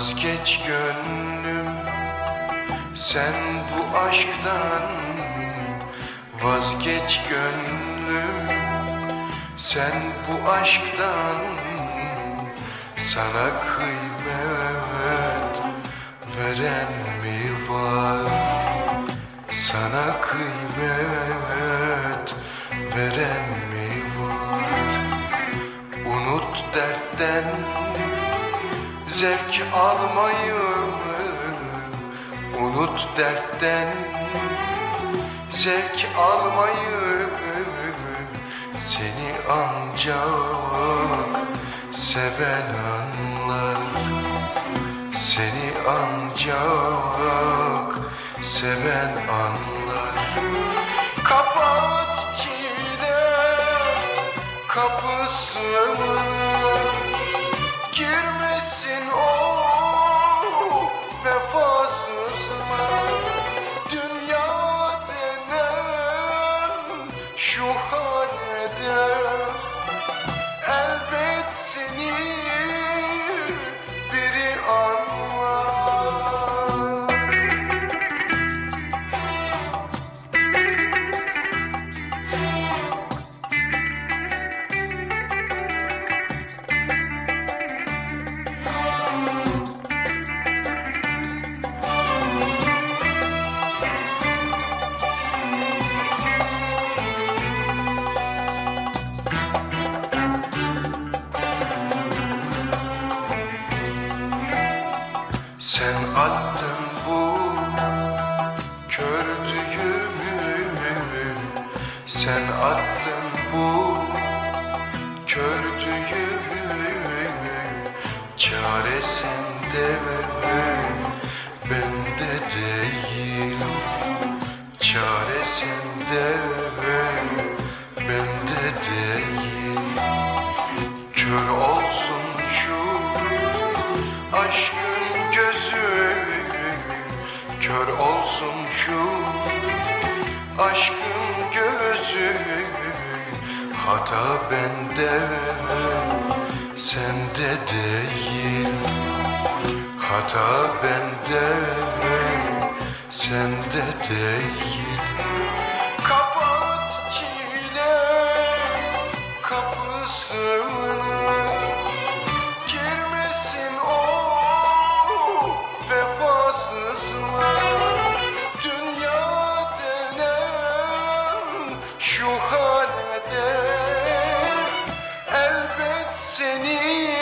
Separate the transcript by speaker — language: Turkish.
Speaker 1: Vazgeç gönlüm sen bu aşktan Vazgeç gönlüm sen bu aşktan Sana kıymet veren mi var? Sana kıymet veren mi var? Unut dertten zevk almayı Unut dertten. Zevk almayı Seni ancak seven anlar. Seni ancak seven anlar. Kapat çile kapısını Girmesin o vefasızlar Dünya denen şu halde Sen attın bu kör düğümü Sen attın bu kör düğümü Çare sende bende değil Çare sende bende değil Kör olsun şu aşkın aşkın gözü Hata bende sende değil. Hata bende sende değil bahanede elbet seni